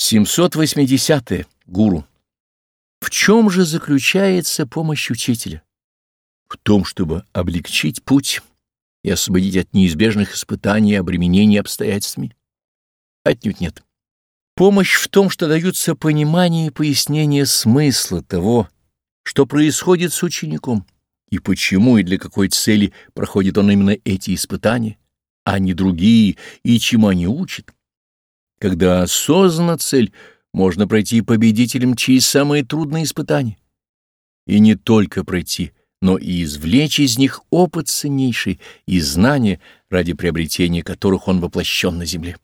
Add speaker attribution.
Speaker 1: 780. -е. Гуру. В чем же заключается помощь учителя? В том, чтобы облегчить путь и освободить от неизбежных испытаний и обременений обстоятельствами? Отнюдь нет. Помощь в том, что даются понимание и пояснение смысла того, что происходит с учеником, и почему и для какой цели проходит он именно эти испытания, а не другие, и чему они учат. Когда осознана цель, можно пройти победителем через самые трудные испытания. И не только пройти, но и извлечь из них опыт ценнейший и знания, ради приобретения которых он воплощен на земле.